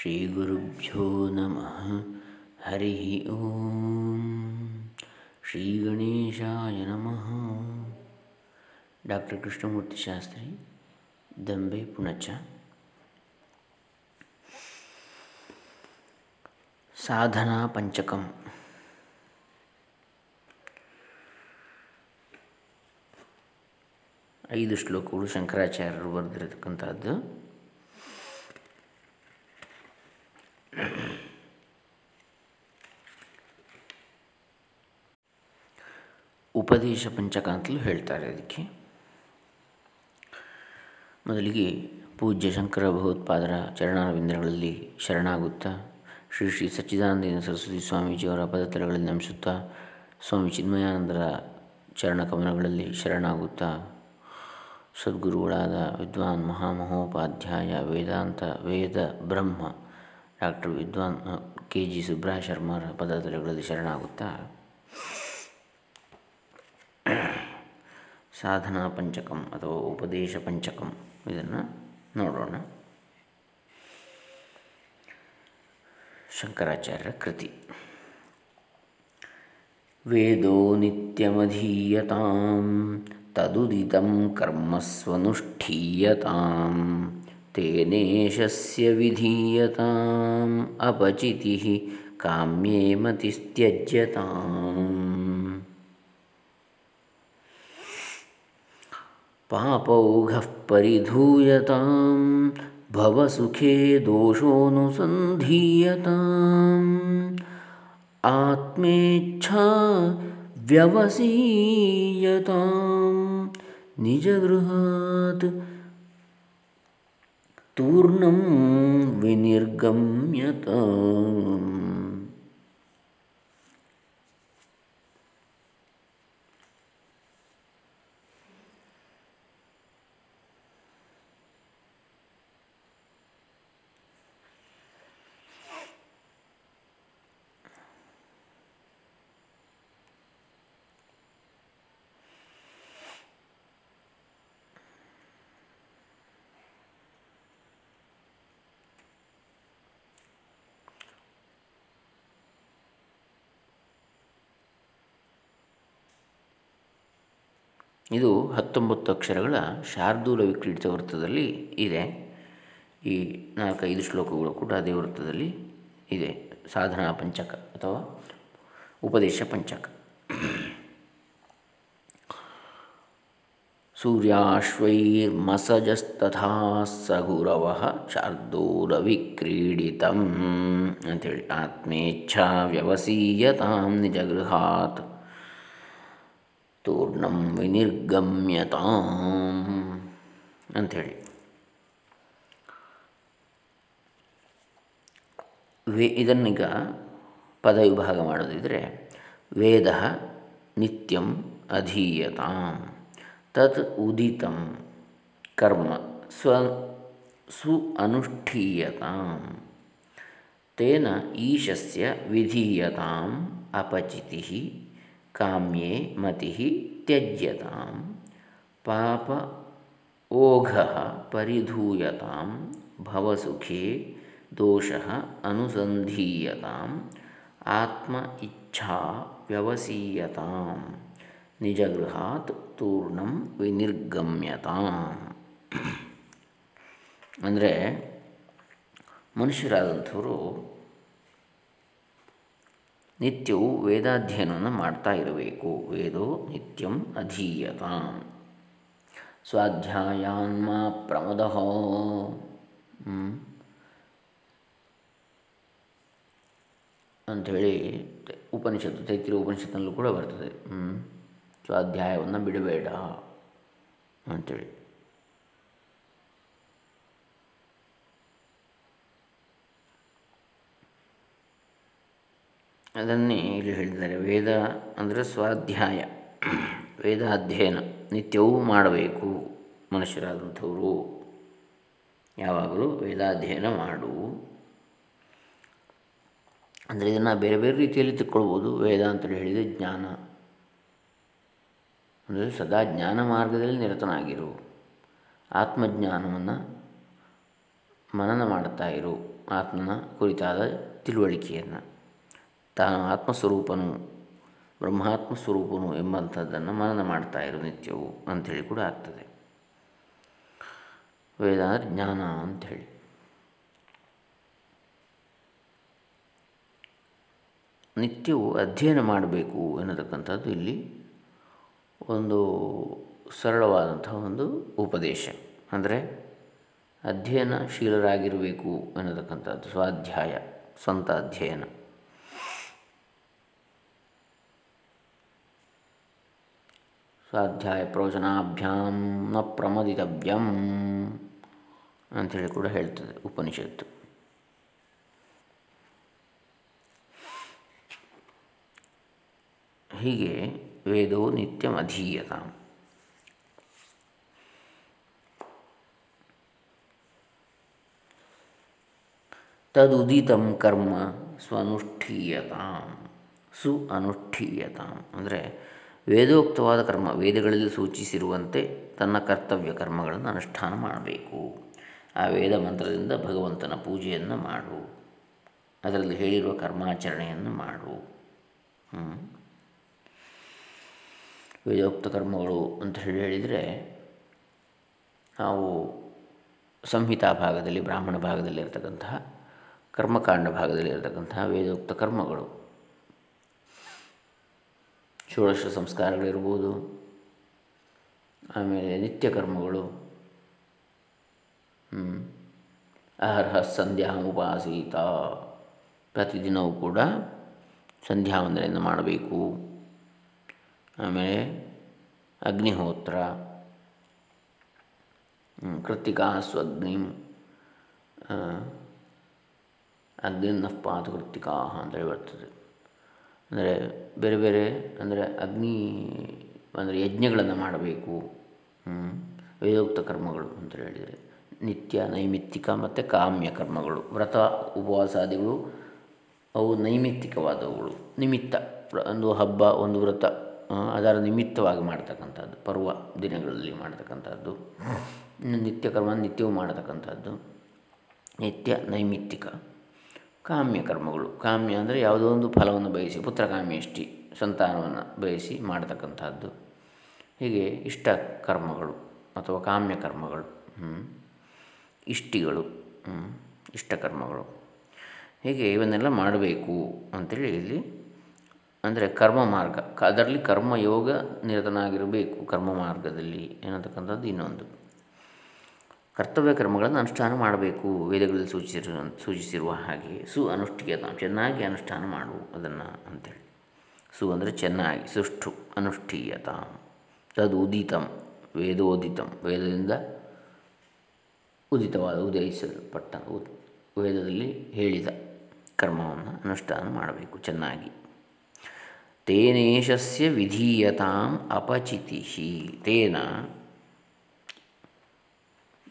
ಶ್ರೀಗುರುಭ್ಯೋ ನಮಃ ಹರಿ ಓಂ ಶ್ರೀ ಗಣೇಶಾಯ ನಮಃ ಡಾಕ್ಟರ್ ಕೃಷ್ಣಮೂರ್ತಿ ಶಾಸ್ತ್ರಿ ದಂಬೆ ಪುಣಚ ಸಾಧನಾ ಪಂಚಕಂ ಐದು ಶ್ಲೋಕಗಳು ಶಂಕರಾಚಾರ್ಯರು ಬರೆದಿರತಕ್ಕಂಥದ್ದು. ಉಪದೇಶ ಪಂಚಕ ಅಂತಲೂ ಹೇಳ್ತಾರೆ ಅದಕ್ಕೆ. ಮೊದಲಿಗೆ ಪೂಜ್ಯ ಶಂಕರ ಭಗವತ್ಪಾದರ ಚರಣಾರವಿಂದಗಳಲ್ಲಿ ಶರಣಾಗುತ್ತಾ, ಶ್ರೀ ಶ್ರೀ ಸಚ್ಚಿದಾನಂದ ಸರಸ್ವತಿ ಸ್ವಾಮೀಜಿಯವರ ಪದತಲಗಳಲ್ಲಿ ನಮಿಸುತ್ತಾ, ಸ್ವಾಮಿ ಚಿನ್ಮಯಾನಂದರ ಚರಣಕಮಲಗಳಲ್ಲಿ ಶರಣಾಗುತ್ತಾ, ಸದ್ಗುರುಗಳಾದ ವಿದ್ವಾನ್ ಮಹಾಮಹೋಪಾಧ್ಯಾಯ ವೇದಾಂತ ವೇದ ಬ್ರಹ್ಮ ಡಾಕ್ಟರ್ ವಿದ್ವಾನ್, ಕೆ ಜಿ ಸುಬ್ರಹ ಶರ್ಮರ ಪದತಲಗಳಲ್ಲಿ ಶರಣಾಗುತ್ತಾ. ಸಾಧನಾ ಪಂಚಕಂ ಅಥವಾ ಉಪದೇಶ ಪಂಚಕಂ ಇದನ್ನು ನೋಡೋಣ. ಶಂಕರಾಚಾರ್ಯರ ಕೃತಿ. ವೇದೋ ನಿತ್ಯಮಧೀಯತಾಂ ತದುದಿತಂ ಕರ್ಮಸ್ವನುಷ್ಠೀಯತಾಂ ತೇನೇಶಸ್ಯ ವಿಧೀಯತಾಂ, ಅಪಚಿತಿ ಕಾಮ್ಯೇ ಮತಿಸ್ತ್ಯಜ್ಯತಾಂ पापौघः परिधूयतां भवसुखे दोषोऽनुसन्धीयताम्। आत्मेच्छा व्यवसीयतां निजगृहात् तूर्णं विनिर्गम्यताम्। ಇದು ಹತ್ತೊಂಬತ್ತು ಅಕ್ಷರಗಳ ಶಾರ್ದೂಲ ವಿಕ್ರೀಡಿತ ವೃತ್ತದಲ್ಲಿ ಇದೆ. ಈ ನಾಲ್ಕೈದು ಶ್ಲೋಕಗಳು ಕೂಡ ಅದೇ ವೃತ್ತದಲ್ಲಿ ಇದೆ. ಸಾಧನಾ ಪಂಚಕ ಅಥವಾ ಉಪದೇಶ ಪಂಚಕ. ಸೂರ್ಯಾಶ್ವೈರ್ಮಸಜಸ್ತಥಾ ಸಗುರವ ಶಾರ್ದೂಲವಿಕ್ರೀಡಿತ ಅಂಥೇಳಿ ಆತ್ಮೇಚ್ಛಾ ವ್ಯವಸೀಯತಾಂ ನಿಜಗೃಹಾತ್. ತೂರ್ಣಂ ವಿನಿರ್ಗಮ್ಯತಾಂ ಅಂಥೇಳಿ. ವೇ, ಇದನ್ನೀಗ ಪದವಿಭಾಗ ಮಾಡೋದಿದ್ದರೆ ವೇದ ನಿತ್ಯಂ ಅಧೀಯತಾಂ, ತತ್ ಉದಿತಂ ಕರ್ಮ ಸ್ವ ಸು ಅನುಷ್ಠೀಯತಾಂ ತೇನ ಈಶಸ್ಯ ವಿಧೀಯತಾಂ ಅಪಚಿತಿ ಕಾಮ್ಯೆ ಮತಿ ತ್ಯಜ್ಯತಾಂ ಪಾಪ ಓಘ ಪರಿಧೂಯತಾಂ ಭವಸುಖೇ ದೋಷ ಅನುಸಂಧೀಯತಾಂ ಆತ್ಮ ಇಚ್ಛಾ ವ್ಯವಸೀಯತಾಂ ನಿಜಗೃಹಾತ್ ತೂರ್ಣಂ ವಿನಿರ್ಗಮ್ಯತಾಂ ಅಂದರೆ ಮನುಷ್ಯರಾದಂಥವರು ನಿತ್ಯವೂ ವೇದಾಧ್ಯಯನವನ್ನು ಮಾಡ್ತಾ ಇರಬೇಕು. ವೇದೋ ನಿತ್ಯಂ ಅಧೀಯತಾಂ. ಸ್ವಾಧ್ಯಾಯಾನ್ಮಾ ಪ್ರಮದಃ. ಅಂಥೇಳಿ ಉಪನಿಷತ್ತು ತೈತಿರಿ ಉಪನಿಷತ್ತಿನಲ್ಲೂ ಕೂಡ ಬರ್ತದೆ. ಸ್ವಾಧ್ಯಾಯವನ್ನು ಬಿಡಬೇಡ ಅಂಥೇಳಿ. ಅದನ್ನೇ ಇಲ್ಲಿ ಹೇಳಿದ್ದಾರೆ. ವೇದ ಅಂದರೆ ಸ್ವಾಧ್ಯಾಯ. ವೇದ ಅಧ್ಯಯನ ನಿತ್ಯವೂ ಮಾಡಬೇಕು ಮನುಷ್ಯರಾದಂಥವರು. ಯಾವಾಗಲೂ ವೇದಾಧ್ಯಯನ ಮಾಡು. ಅಂದರೆ ಇದನ್ನು ಬೇರೆ ಬೇರೆ ರೀತಿಯಲ್ಲಿ ತಿಳ್ಕೊಳ್ಬೋದು. ವೇದ ಅಂತೇಳಿ ಹೇಳಿದರೆ ಜ್ಞಾನ. ಅಂದರೆ ಸದಾ ಜ್ಞಾನ ಮಾರ್ಗದಲ್ಲಿ ನಿರತನಾಗಿರು. ಆತ್ಮಜ್ಞಾನವನ್ನು ಮನನ ಮಾಡುತ್ತಾ ಇರು. ಆತ್ಮನ ಕುರಿತಾದ ತಿಳುವಳಿಕೆಯನ್ನು. ತಾನು ಆತ್ಮಸ್ವರೂಪನು ಬ್ರಹ್ಮಾತ್ಮ ಸ್ವರೂಪನು ಎಂಬಂಥದ್ದನ್ನು ಮನನ ಮಾಡ್ತಾ ಇರು ನಿತ್ಯವು ಅಂಥೇಳಿ ಕೂಡ ಆಗ್ತದೆ. ವೇದ ಅಂದರೆ ಜ್ಞಾನ ಅಂಥೇಳಿ. ನಿತ್ಯವು ಅಧ್ಯಯನ ಮಾಡಬೇಕು ಎನ್ನತಕ್ಕಂಥದ್ದು ಇಲ್ಲಿ ಒಂದು ಸರಳವಾದಂಥ ಒಂದು ಉಪದೇಶ. ಅಂದರೆ ಅಧ್ಯಯನಶೀಲರಾಗಿರಬೇಕು ಎನ್ನತಕ್ಕಂಥದ್ದು ಸ್ವಾಧ್ಯಾಯ, ಸ್ವಂತ ಅಧ್ಯಯನ. ಸ್ವಾಧ್ಯಾಯ ಪ್ರವಚನಾಭ್ಯಾಂ ನ ಪ್ರಮದಿತವ್ಯಂ ಅಂಥೇಳಿ ಕೂಡ ಹೇಳ್ತದೆ ಉಪನಿಷತ್ತು. ಹೀಗೆ ವೇದೋ ನಿತ್ಯಮಧೀಯತಾಂ ತದುದಿತಂ ಕರ್ಮ ಸ್ವನುಷ್ಠೀಯತಾಂ ಸು ಅನುಷ್ಠೀಯತಾಂ. ಅಂದರೆ ವೇದೋಕ್ತವಾದ ಕರ್ಮ ವೇದಗಳಲ್ಲಿ ಸೂಚಿಸಿರುವಂತೆ ತನ್ನ ಕರ್ತವ್ಯ ಕರ್ಮಗಳನ್ನು ಅನುಷ್ಠಾನ ಮಾಡಬೇಕು. ಆ ವೇದ ಮಂತ್ರದಿಂದ ಭಗವಂತನ ಪೂಜೆಯನ್ನು ಮಾಡು. ಅದರಲ್ಲಿ ಹೇಳಿರುವ ಕರ್ಮಾಚರಣೆಯನ್ನು ಮಾಡು. ವೇದೋಕ್ತ ಕರ್ಮಗಳು ಅಂತ ಹೇಳಿ ಹೇಳಿದರೆ ನಾವು ಸಂಹಿತಾ ಭಾಗದಲ್ಲಿ, ಬ್ರಾಹ್ಮಣ ಭಾಗದಲ್ಲಿರ್ತಕ್ಕಂತಹ ಕರ್ಮಕಾಂಡ ಭಾಗದಲ್ಲಿ ಇರತಕ್ಕಂತಹ ವೇದೋಕ್ತ ಕರ್ಮಗಳು. ಷೋಡಶ ಸಂಸ್ಕಾರಗಳಿರ್ಬೋದು, ಆಮೇಲೆ ನಿತ್ಯ ಕರ್ಮಗಳು ಅರ್ಹ ಸಂಧ್ಯಾ, ಉಪಾಸೀತ, ಪ್ರತಿದಿನವೂ ಕೂಡ ಸಂಧ್ಯಾ ವಂದನೆಯನ್ನು ಮಾಡಬೇಕು. ಆಮೇಲೆ ಅಗ್ನಿಹೋತ್ರ ಕೃತಿಕಾ ಸ್ವಗ್ನಿ ಅಗ್ನಿ ಪಾತು ಕೃತಿಕಾ ಅಂತೇಳಿ ಬರ್ತದೆ. ಅಂದರೆ ಬೇರೆ ಬೇರೆ ಅಂದರೆ ಅಗ್ನಿ ಅಂದರೆ ಯಜ್ಞಗಳನ್ನು ಮಾಡಬೇಕು. ವೇದೋಕ್ತ ಕರ್ಮಗಳು ಅಂತ ಹೇಳಿದರೆ. ನಿತ್ಯ ನೈಮಿತ್ತಿಕ ಮತ್ತು ಕಾಮ್ಯ ಕರ್ಮಗಳು. ವ್ರತ ಉಪವಾಸಾದಿಗಳು ಅವು ನೈಮಿತ್ತಿಕವಾದವುಗಳು. ನಿಮಿತ್ತ ಒಂದು ಹಬ್ಬ ಒಂದು ವ್ರತ ಅದರ ನಿಮಿತ್ತವಾಗಿ ಮಾಡ್ತಕ್ಕಂಥದ್ದು. ಪರ್ವ ದಿನಗಳಲ್ಲಿ ಮಾಡ್ತಕ್ಕಂಥದ್ದು. ನಿತ್ಯ ಕರ್ಮ ನಿತ್ಯವೂ ಮಾಡತಕ್ಕಂಥದ್ದು. ನಿತ್ಯ ನೈಮಿತ್ತಿಕ. ಕಾಮ್ಯ ಕರ್ಮಗಳು. ಕಾಮ್ಯ ಅಂದರೆ ಯಾವುದೋ ಒಂದು ಫಲವನ್ನು ಬಯಸಿ ಪುತ್ರ ಕಾಮ್ಯಷ್ಟಿ ಸಂತಾನವನ್ನು ಬಯಸಿ ಮಾಡತಕ್ಕಂಥದ್ದು. ಹೀಗೆ ಇಷ್ಟ ಕರ್ಮಗಳು ಅಥವಾ ಕಾಮ್ಯ ಕರ್ಮಗಳು ಇಷ್ಟಿಗಳು ಇಷ್ಟಕರ್ಮಗಳು ಹೀಗೆ ಇವನ್ನೆಲ್ಲ ಮಾಡಬೇಕು ಅಂತೇಳಿ ಇಲ್ಲಿ ಅಂದರೆ ಕರ್ಮ ಮಾರ್ಗ. ಅದರಲ್ಲಿ ಕರ್ಮಯೋಗ ನಿರತನಾಗಿರಬೇಕು ಕರ್ಮ ಮಾರ್ಗದಲ್ಲಿ ಏನಂತಕ್ಕಂಥದ್ದು ಇನ್ನೊಂದು. ಕರ್ತವ್ಯ ಕರ್ಮಗಳನ್ನು ಅನುಷ್ಠಾನ ಮಾಡಬೇಕು. ವೇದಗಳಲ್ಲಿ ಸೂಚಿಸಿರುವ ಸೂಚಿಸಿರುವ ಹಾಗೆ ಸು ಅನುಷ್ಠೀಯತ ಚೆನ್ನಾಗಿ ಅನುಷ್ಠಾನ ಮಾಡು ಅದನ್ನು ಅಂತೇಳಿ. ಸು ಅಂದರೆ ಚೆನ್ನಾಗಿ, ಸುಷ್ಠು, ಅನುಷ್ಠೀಯತ. ತದು ಉದಿತಂ, ವೇದೋದಿತಂ. ವೇದದಿಂದ ಉದಿತವಾದ ಉದಯಿಸಲ್ಪಟ್ಟ ವೇದದಲ್ಲಿ ಹೇಳಿದ ಕರ್ಮವನ್ನು ಅನುಷ್ಠಾನ ಮಾಡಬೇಕು, ಚೆನ್ನಾಗಿ. ತೇನೇಶಸ್ಯ ವಿಧೀಯತಾಂ ಅಪಚಿತಿ ತೇನ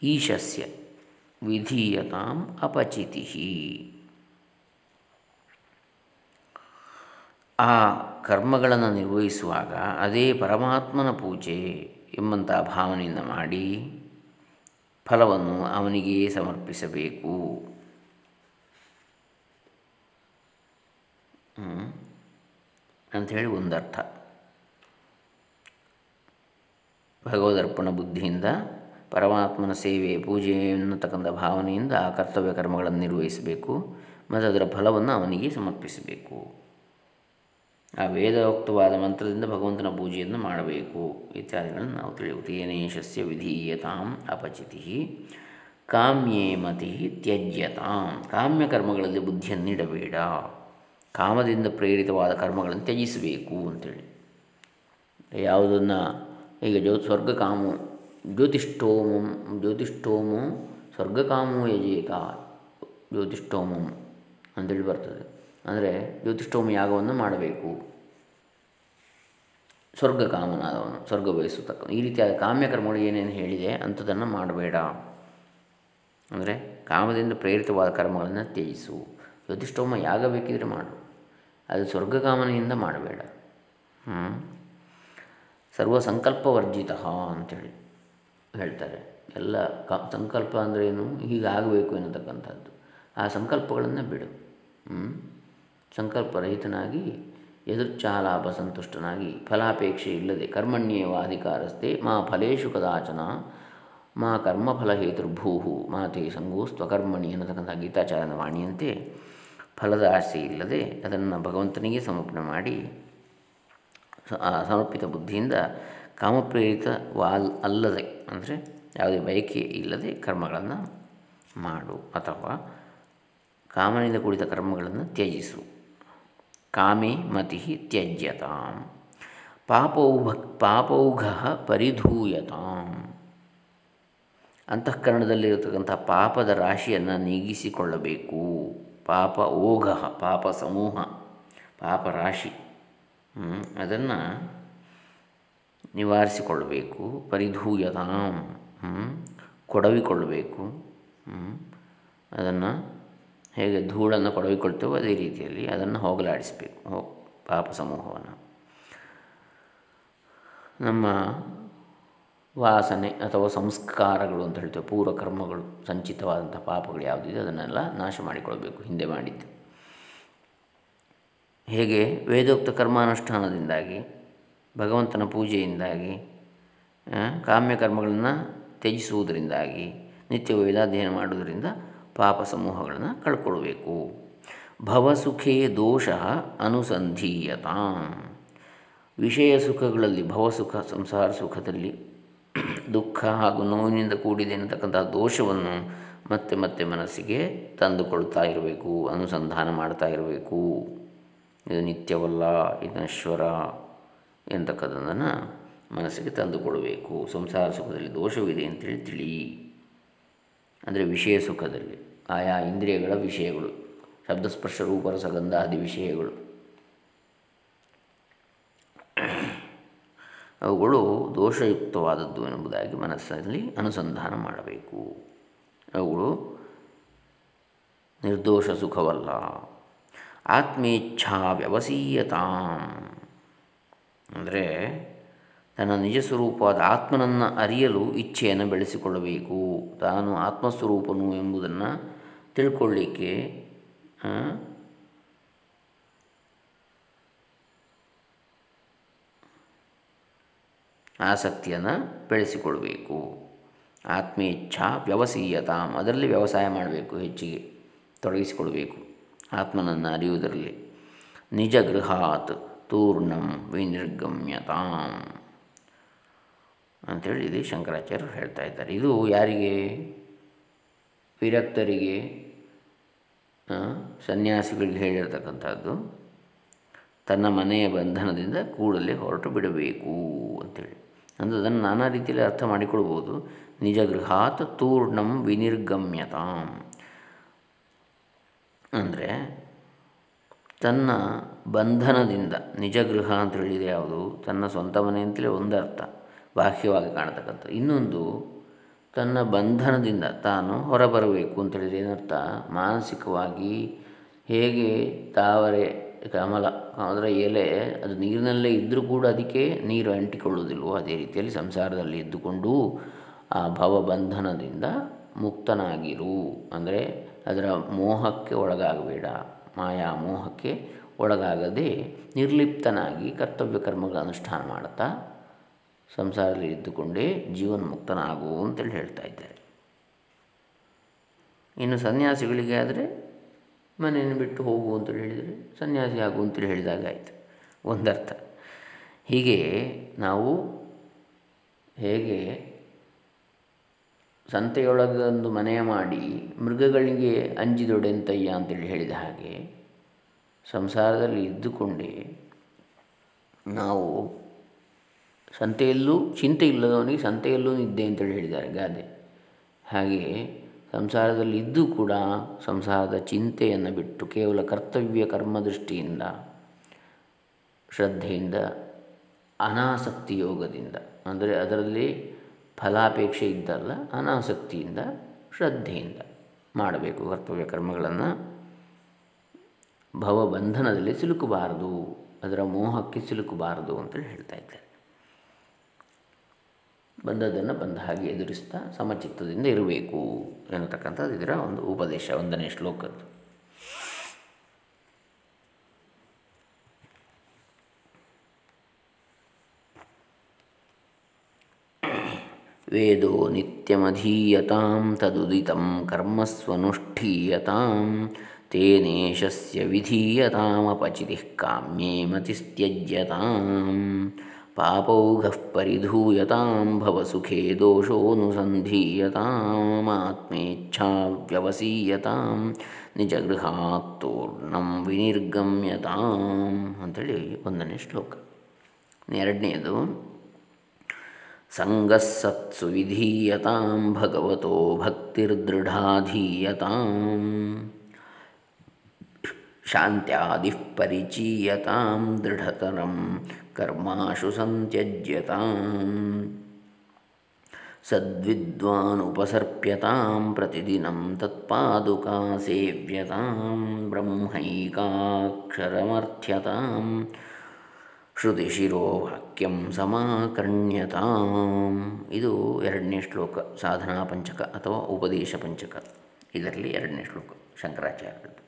ಈಶಸ್ಯ ವಿಧೀಯತಾಂ ಅಪಚಿತಿ. ಆ ಕರ್ಮಗಳನ್ನು ನಿರ್ವಹಿಸುವಾಗ ಅದೇ ಪರಮಾತ್ಮನ ಪೂಜೆ ಎಂಬಂತಹ ಭಾವನೆಯಿಂದ ಮಾಡಿ ಫಲವನ್ನು ಅವನಿಗೆ ಸಮರ್ಪಿಸಬೇಕು. ಅಂಥೇಳಿ ಒಂದರ್ಥ. ಭಗವದರ್ಪಣ ಬುದ್ಧಿಯಿಂದ ಪರಮಾತ್ಮನ ಸೇವೆ, ಪೂಜೆ ಎನ್ನತಕ್ಕಂಥ ಭಾವನೆಯಿಂದ ಆ ಕರ್ತವ್ಯ ಕರ್ಮಗಳನ್ನು ನಿರ್ವಹಿಸಬೇಕು. ಮತ್ತು ಅದರ ಫಲವನ್ನು ಅವನಿಗೆ ಸಮರ್ಪಿಸಬೇಕು. ಆ ವೇದೋಕ್ತವಾದ ಮಂತ್ರದಿಂದ ಭಗವಂತನ ಪೂಜೆಯನ್ನು ಮಾಡಬೇಕು. ಇತ್ಯಾದಿಗಳನ್ನು ನಾವು ತಿಳಿಯುತ್ತೇನೆ ಶಸ್ಯ ವಿಧೀಯತಾಂ ಅಪಚಿತಿ, ಕಾಮ್ಯೇ ಮತಿ ತ್ಯಜ್ಯತಾಂ. ಕಾಮ್ಯ ಕರ್ಮಗಳಲ್ಲಿ ಬುದ್ಧಿಯನ್ನಿಡಬೇಡ ಕಾಮದಿಂದ ಪ್ರೇರಿತವಾದ ಕರ್ಮಗಳನ್ನು ತ್ಯಜಿಸಬೇಕು ಅಂತೇಳಿ. ಯಾವುದನ್ನು, ಈಗ ಜ್ಯೋ ಸ್ವರ್ಗ ಕಾಮು ಜ್ಯೋತಿಷ್ಠೋಮಂ, ಜ್ಯೋತಿಷ್ಠೋಮು ಸ್ವರ್ಗಕಾಮೋ ಯಜೇತ, ಜ್ಯೋತಿಷ್ಠೋಮಂ ಅಂತೇಳಿ ಬರ್ತದೆ. ಅಂದರೆ ಜ್ಯೋತಿಷ್ಠೋಮ ಯಾಗವನ್ನು ಮಾಡಬೇಕು. ಸ್ವರ್ಗ ಕಾಮನಾದವನು ಸ್ವರ್ಗ ಬಯಸತಕ್ಕ ಈ ರೀತಿಯಾದ ಕಾಮ್ಯ ಕರ್ಮಗಳು ಏನೇನು ಹೇಳಿದೆ ಅಂಥದ್ದನ್ನು ಮಾಡಬೇಡ. ಅಂದರೆ ಕಾಮದಿಂದ ಪ್ರೇರಿತವಾದ ಕರ್ಮಗಳನ್ನು ತ್ಯಜಿಸು. ಜ್ಯೋತಿಷ್ಠೋಮ ಯಾಗ ಬೇಕಿದ್ರೆ ಮಾಡು. ಅದು ಸ್ವರ್ಗ ಕಾಮನೆಯಿಂದ ಮಾಡಬೇಡ. ಸರ್ವ ಸಂಕಲ್ಪವರ್ಜಿತ ಅಂಥೇಳಿ ಹೇಳ್ತಾರೆ. ಎಲ್ಲ ಕ, ಸಂಕಲ್ಪ ಏನು? ಹೀಗಾಗಬೇಕು ಎನ್ನತಕ್ಕಂಥದ್ದು. ಆ ಸಂಕಲ್ಪಗಳನ್ನು ಬಿಡು. ಸಂಕಲ್ಪರಹಿತನಾಗಿ ಎದುರ್ಚಾಲಾಭ ಸಂತುಷ್ಟನಾಗಿ, ಫಲಾಪೇಕ್ಷೆ ಇಲ್ಲದೆ ಕರ್ಮಣ್ಯೇವಾಧಿಕಾರಸ್ಥೆ, ಮಾ ಫಲೇಶು ಕದಾಚನ, ಮಾ ಕರ್ಮಫಲ ಹೇತುರ್ಭೂಹು ಮಾತೆ ಸಂಗೋ ಸ್ವಕರ್ಮಣಿ ಅನ್ನತಕ್ಕಂಥ ಗೀತಾಚಾರ್ಯನ ವಾಣಿಯಂತೆ, ಫಲದ ಆಸೆ ಇಲ್ಲದೆ ಅದನ್ನು ಭಗವಂತನಿಗೆ ಸಮರ್ಪಣೆ ಮಾಡಿ ಸಮರ್ಪಿತ ಬುದ್ಧಿಯಿಂದ ಕಾಮಪ್ರೇರಿತವಾಲ್ ಅಲ್ಲದೆ, ಅಂದರೆ ಯಾವುದೇ ಬಯಕೆ ಇಲ್ಲದೆ ಕರ್ಮಗಳನ್ನು ಮಾಡು ಅಥವಾ ಕಾಮನಿಂದ ಕೂಡಿದ ಕರ್ಮಗಳನ್ನು ತ್ಯಜಿಸು. ಕಾಮೇ ಮತಿ ತ್ಯಜ್ಯತಾಂ. ಪಾಪೌಭ ಪಾಪೌಘ ಪರಿಧೂಯತಾಂ. ಅಂತಃಕರಣದಲ್ಲಿರತಕ್ಕಂಥ ಪಾಪದ ರಾಶಿಯನ್ನು ನೀಗಿಸಿಕೊಳ್ಳಬೇಕು. ಪಾಪ ಓಘ, ಪಾಪ ಸಮೂಹ, ಪಾಪ ರಾಶಿ. ಅದನ್ನು ನಿವಾರಿಸಿಕೊಳ್ಳಬೇಕು, ಪರಿಧೂಯತಾಂ ಕೊಡವಿಕೊಳ್ಳಬೇಕು ಅದನ್ನು ಹೇಗೆ ಧೂಳನ್ನು ಕೊಡವಿಕೊಳ್ತೇವೋ ಅದೇ ರೀತಿಯಲ್ಲಿ ಅದನ್ನು ಹೋಗಲಾಡಿಸಬೇಕು, ಹೋ, ಪಾಪ ಸಮೂಹವನ್ನು. ನಮ್ಮ ವಾಸನೆ ಅಥವಾ ಸಂಸ್ಕಾರಗಳು ಅಂತ ಹೇಳ್ತೇವೆ, ಪೂರ್ವ ಕರ್ಮಗಳು ಸಂಚಿತವಾದಂಥ ಪಾಪಗಳು ಯಾವುದಿದೆ ಅದನ್ನೆಲ್ಲ ನಾಶ ಮಾಡಿಕೊಳ್ಬೇಕು, ಹಿಂದೆ ಮಾಡಿದ್ದು. ಹೇಗೆ ವೇದೋಕ್ತ ಕರ್ಮಾನುಷ್ಠಾನದಿಂದಾಗಿ ಭಗವಂತನ ಪೂಜೆಯಿಂದಾಗಿ ಕಾಮ್ಯ ಕರ್ಮಗಳನ್ನು ತ್ಯಜಿಸುವುದರಿಂದಾಗಿ ನಿತ್ಯ ವೇದಾಧ್ಯಯನ ಮಾಡುವುದರಿಂದ ಪಾಪ ಸಮೂಹಗಳನ್ನು ಕಳ್ಕೊಳ್ಬೇಕು. ಭವಸುಖೇ ದೋಷ ಅನುಸಂಧೀಯತಾಂ. ವಿಷಯ ಸುಖಗಳಲ್ಲಿ ಭವಸುಖ ಸಂಸಾರ ಸುಖದಲ್ಲಿ ದುಃಖ ಹಾಗೂ ನೋವಿನಿಂದ ಕೂಡಿದೆ ಎನ್ನತಕ್ಕಂಥ ದೋಷವನ್ನು ಮತ್ತೆ ಮತ್ತೆ ಮನಸ್ಸಿಗೆ ತಂದುಕೊಳ್ತಾ ಇರಬೇಕು, ಅನುಸಂಧಾನ ಮಾಡ್ತಾ ಇರಬೇಕು. ಇದು ನಿತ್ಯವಲ್ಲ, ಇದು ನಶ್ವರ. ಎಂತಕ್ಕಂಥದ್ದನ್ನು ಮನಸ್ಸಿಗೆ ತಂದುಕೊಡಬೇಕು. ಸಂಸಾರ ಸುಖದಲ್ಲಿ ದೋಷವಿದೆ ಅಂತೇಳಿ ತಿಳಿ. ಅಂದರೆ ವಿಷಯ ಸುಖದಲ್ಲಿ. ಆಯಾ ಇಂದ್ರಿಯಗಳ ವಿಷಯಗಳು. ಶಬ್ದಸ್ಪರ್ಶ ರೂಪರಸಗಂಧಾದಿ ವಿಷಯಗಳು. ಅವುಗಳು ದೋಷಯುಕ್ತವಾದದ್ದು ಎಂಬುದಾಗಿ ಮನಸ್ಸಲ್ಲಿ ಅನುಸಂಧಾನ ಮಾಡಬೇಕು. ಅವುಗಳು ನಿರ್ದೋಷ ಸುಖವಲ್ಲ. ಆತ್ಮೇಚ್ಛಾ ವ್ಯವಸೀಯತಾಂ. ಅಂದರೆ ತನ್ನ ನಿಜ ಸ್ವರೂಪವಾದ ಆತ್ಮನನ್ನು ಅರಿಯಲು ಇಚ್ಛೆಯನ್ನು ಬೆಳೆಸಿಕೊಳ್ಳಬೇಕು. ತಾನು ಆತ್ಮಸ್ವರೂಪನು ಎಂಬುದನ್ನು ತಿಳ್ಕೊಳ್ಳಿಕ್ಕೆ ಆಸಕ್ತಿಯನ್ನು ಬೆಳೆಸಿಕೊಳ್ಬೇಕು ಆತ್ಮೇಚ್ಛಾ ವ್ಯವಸೀಯತಾಂ. ಅದರಲ್ಲಿ ವ್ಯವಸಾಯ ಮಾಡಬೇಕು, ಹೆಚ್ಚಿಗೆ ತೊಡಗಿಸಿಕೊಳ್ಬೇಕು ಆತ್ಮನನ್ನು ಅರಿಯುವುದರಲ್ಲಿ. ನಿಜ ಗೃಹಾತ್ ತೂರ್ಣಂ ವಿನಿರ್ಗಮ್ಯತಾಂ. ಅಂಥೇಳಿ ಇದು ಶಂಕರಾಚಾರ್ಯರು ಹೇಳ್ತಾ ಇದ್ದಾರೆ. ಇದು ಯಾರಿಗೆ? ವಿರಕ್ತರಿಗೆ ಸನ್ಯಾಸಿಗಳಿಗೆ ಹೇಳಿರ್ತಕ್ಕಂಥದ್ದು. ತನ್ನ ಮನೆಯ ಬಂಧನದಿಂದ ಕೂಡಲೇ ಹೊರಟು ಬಿಡಬೇಕು ಅಂಥೇಳಿ. ಅಂದರೆ ಅದನ್ನು ನಾನಾ ರೀತಿಯಲ್ಲಿ ಅರ್ಥ ಮಾಡಿಕೊಳ್ಬೋದು. ನಿಜ ಗೃಹಾತ್ ತೂರ್ಣಂ ವಿನಿರ್ಗಮ್ಯತಾಂ. ಅಂದರೆ ತನ್ನ ಬಂಧನದಿಂದ ನಿಜ ಗೃಹ ಅಂತ ಹೇಳಿದರೆ ಯಾವುದು? ತನ್ನ ಸ್ವಂತ ಮನೆ ಅಂತಲೇ ಒಂದು ಅರ್ಥ ಬಾಹ್ಯವಾಗಿ ಕಾಣತಕ್ಕಂಥ ಇನ್ನೊಂದು, ತನ್ನ ಬಂಧನದಿಂದ ತಾನು ಹೊರಬರಬೇಕು ಅಂತೇಳಿದರೆ ಏನರ್ಥ? ಮಾನಸಿಕವಾಗಿ ಹೇಗೆ ತಾವರೆ ಕಮಲ ಅದರ ಎಲೆ, ಅದು ನೀರಿನಲ್ಲೇ ಇದ್ದರೂ ಕೂಡ ಅದಕ್ಕೆ ನೀರು ಅಂಟಿಕೊಳ್ಳುವುದಿಲ್ವೋ? ಅದೇ ರೀತಿಯಲ್ಲಿ ಸಂಸಾರದಲ್ಲಿ ಇದ್ದುಕೊಂಡು ಆ ಭವಬಂಧನದಿಂದ ಮುಕ್ತನಾಗಿರು. ಅಂದರೆ ಅದರ ಮೋಹಕ್ಕೆ ಒಳಗಾಗಬೇಡ. ಮಾಯಾ ಮೋಹಕ್ಕೆ ಒಳಗಾಗದೆ ನಿರ್ಲಿಪ್ತನಾಗಿ ಕರ್ತವ್ಯ ಕರ್ಮಗಳ ಅನುಷ್ಠಾನ ಮಾಡುತ್ತಾ ಸಂಸಾರದಲ್ಲಿ ಇದ್ದುಕೊಂಡೇ ಜೀವನ್ಮುಕ್ತನಾಗು ಅಂತೇಳಿ ಹೇಳ್ತಾ ಇದ್ದಾರೆ. ಇನ್ನು ಸನ್ಯಾಸಿಗಳಿಗೆ ಆದರೆ ಮನೆಯನ್ನು ಬಿಟ್ಟು ಹೋಗು ಅಂತೇಳಿ ಹೇಳಿದರೆ ಸನ್ಯಾಸಿ ಆಗು ಅಂತೇಳಿ ಹೇಳಿದಾಗ ಆಯಿತು. ಒಂದರ್ಥ. ಹೀಗೆ ನಾವು ಹೇಗೆ ಸಂತೆಯೊಳಗೊಂದು ಮನೆಯ ಮಾಡಿ ಮೃಗಗಳಿಗೆ ಅಂಜಿದೊಡೆಂತಯ್ಯ ಅಂತೇಳಿ ಹೇಳಿದ ಹಾಗೆ ಸಂಸಾರದಲ್ಲಿ ಇದ್ದುಕೊಂಡೇ ನಾವು ಸಂತೆಯಲ್ಲೂ ಚಿಂತೆ ಇಲ್ಲದವನಿಗೆ ಸಂತೆಯಲ್ಲೂ ನಿದ್ದೆ ಅಂತೇಳಿ ಹೇಳಿದ್ದಾರೆ ಗಾದೆ. ಹಾಗೆ ಸಂಸಾರದಲ್ಲಿ ಇದ್ದು ಕೂಡ ಸಂಸಾರದ ಚಿಂತೆಯನ್ನು ಬಿಟ್ಟು ಕೇವಲ ಕರ್ತವ್ಯ ಕರ್ಮ ದೃಷ್ಟಿಯಿಂದ ಶ್ರದ್ಧೆಯಿಂದ, ಅನಾಸಕ್ತಿ ಯೋಗದಿಂದ, ಅಂದರೆ ಅದರಲ್ಲಿ ಫಲಾಪೇಕ್ಷೆ ಇದ್ದಲ್ಲ ಅನಾಸಕ್ತಿಯಿಂದ, ಶ್ರದ್ಧೆಯಿಂದ ಮಾಡಬೇಕು ಕರ್ತವ್ಯ ಕರ್ಮಗಳನ್ನು. ಭವಬಂಧನದಲ್ಲಿ ಸಿಲುಕಬಾರದು, ಅದರ ಮೋಹಕ್ಕೆ ಸಿಲುಕಬಾರದು ಅಂತೇಳಿ ಹೇಳ್ತಾ ಇದ್ದಾರೆ. ಬಂದದ್ದನ್ನು ಬಂದ ಹಾಗೆ ಎದುರಿಸ್ತಾ ಸಮಚಿತ್ತದಿಂದ ಇರಬೇಕು ಎನ್ನತಕ್ಕಂಥದ್ದು ಇದರ ಒಂದು ಉಪದೇಶ, ಒಂದನೇ ಶ್ಲೋಕದ್ದು. ವೇದೋ ನಿತ್ಯಮಧೀಯತಾಂ ತದುದಿತಂ ಕರ್ಮಸ್ವನುಷ್ಠೀಯತಾಂ ತೇನೇಶಸ್ಯ ವಿಧೀಯತಾಮಪಚಿತಿಃ ಕಾಮ್ಯೇ ಮತಿಸ್ತ್ಯಜ್ಯತಾಂ ಪಾಪೌಘಃ ಪರಿಧೂಯತಾಂ ಭವಸುಖೇ ದೋಷೋನುಸಂಧೀಯತಾಮಾತ್ಮೇಚ್ಛಾವ್ಯವಸೀಯತಾಂ ನಿಜಗೃಹಾತ್ತೂರ್ಣಂ ವಿನಿರ್ಗಮ್ಯತಾಂ ಅಂಥೇಳಿ ಒಂದನೇ ಶ್ಲೋಕ. ಎರಡನೆಯದು ಸಂಗಸ್ಸತ್ಸು ವಿಧೀಯತಾಂ ಭಗವತೋ ಭಕ್ತಿರ್ದೃಢಾಧೀಯತಾಂ ಶಾಂತ್ಯಾದಿ ಪರಿಚೀಯತಾಂ ದೃಢತರಂ ಕರ್ಮಾಶು ಸಂತ್ಯಜ್ಯತಾಂ ಸದ್ವಿದ್ವಾನುಪಸರ್ಪ್ಯತಾಂ ಪ್ರತಿದಿನಂ ತತ್ಪಾದುಕಾ ಸೇವ್ಯತಾಂ ಬ್ರಹ್ಮೈಕಾಕ್ಷರಮರ್ಥ್ಯತಾಂ ಶ್ರುತಿಶಿರೋ ವಾಕ್ಯಂ ಸಮಾಕರ್ಣ್ಯತಾಂ. ಇದು ಎರಡನೇ ಶ್ಲೋಕ, ಸಾಧನಾ ಪಂಚಕ ಅಥವಾ ಉಪದೇಶ ಪಂಚಕ. ಇದರಲ್ಲಿ ಎರಡನೇ ಶ್ಲೋಕ, ಶಂಕರಾಚಾರ್ಯರದ್ದು.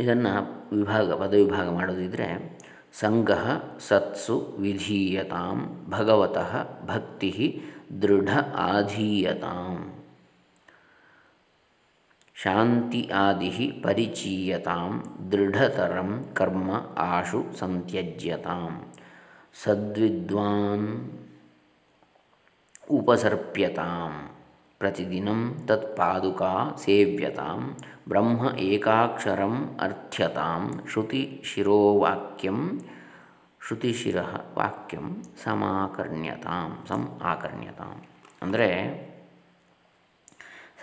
ಇದನ್ನು ವಿಭಾಗ, ಪದವಿಭಾಗ ಮಾಡೋದಿದ್ದರೆ ಸಂಘ ಸತ್ಸು ವಿಧೀಯತಾಂ ಭಗವತಃ ಭಕ್ತಿ ದೃಢ ಆಧೀಯತಾಂ. ಶಾಂತಿ ಆದಿ ಪರಿಚೀಯತಾಂ ದೃಢತರಂ ಕರ್ಮ ಆಶು ಸಂತ್ಯಜ್ಯತಾಂ ಸದ್ವಿದ್ವಾನ್ ಉಪಸರ್ಪ್ಯತಾಂ ಪ್ರತಿದಿನಂ ತತ್ಪಾದುಕಾ ಸೇವ್ಯತಾಂ ಬ್ರಹ್ಮ ಏಕಾಕ್ಷರಂ ಅರ್ಥ್ಯತಾಂ ಶ್ರುತಿ ಶಿರೋವಾಕ್ಯಂ ಶ್ರುತಿಶಿರ ವಾಕ್ಯಂ ಸಮಾಕರ್ಣ್ಯತಾಂ ಸಂ ಆಕರ್ಣ್ಯತಾಂ ಅಂದರೆ